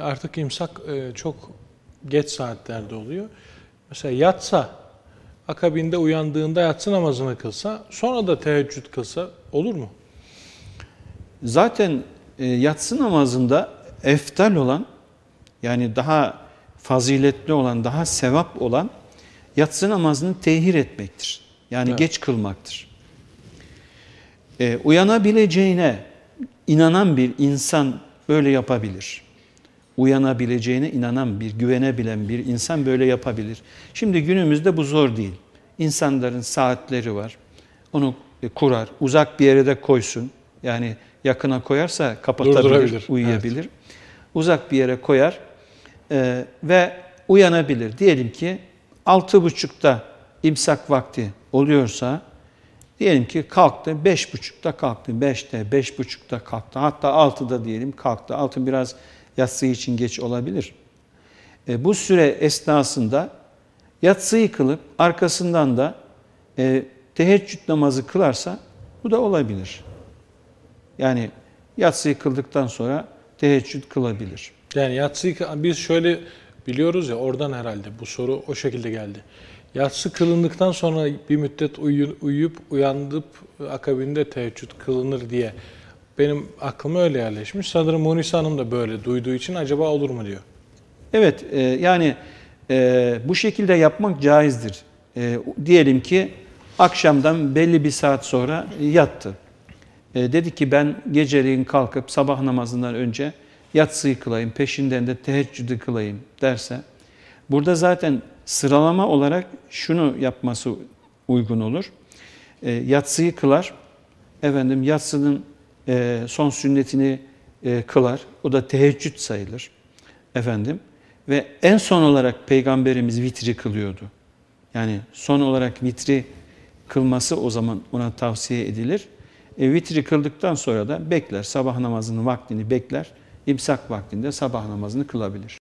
Artık imsak e, çok geç saatlerde oluyor. Mesela yatsa, akabinde uyandığında yatsı namazını kılsa, sonra da teheccüd kılsa olur mu? Zaten e, yatsı namazında eftal olan yani daha faziletli olan, daha sevap olan yatsı namazını tehir etmektir. Yani Evet. geç kılmaktır. E, uyanabileceğine inanan bir insan böyle yapabilir. Uyanabileceğine inanan bir, güvenebilen bir insan böyle yapabilir. Şimdi günümüzde bu zor değil. İnsanların saatleri var. Onu e, kurar, uzak bir yere de koysun. Yani yakına koyarsa kapatabilir, uyuyabilir. Uzak bir yere koyar e, ve uyanabilir. Diyelim ki altı buçukta imsak vakti oluyorsa diyelim ki kalktı beş buçukta kalktı beşte beş buçukta kalktı hatta altıda diyelim kalktı altı biraz yatsı için geç olabilir. E, bu süre esnasında yatsıyı kılıp arkasından da e, teheccüd namazı kılarsa bu da olabilir. Yani yatsıyı kıldıktan sonra teheccüd kılabilir. Yani yatsıyı biz şöyle biliyoruz ya oradan herhalde bu soru o şekilde geldi. Yatsı kılındıktan sonra bir müddet uyu- uyuyup uyandıp akabinde teheccüd kılınır diye benim aklıma öyle yerleşmiş. Sanırım Munisa Hanım da böyle duyduğu için acaba olur mu diyor. Evet, e, yani e, bu şekilde yapmak caizdir. E, diyelim ki akşamdan belli bir saat sonra yattı. E, dedi ki ben geceleyin kalkıp sabah namazından önce yatsıyı kılayım, peşinden de teheccüdü kılayım derse, burada zaten sıralama olarak şunu yapması uygun olur. E, yatsıyı kılar, efendim yatsının e, son sünnetini e, kılar, o da teheccüd sayılır efendim. Ve en son olarak Peygamberimiz vitri kılıyordu. Yani son olarak vitri kılması o zaman ona tavsiye edilir. E, vitri kıldıktan sonra da bekler, sabah namazının vaktini bekler, imsak vaktinde sabah namazını kılabilir.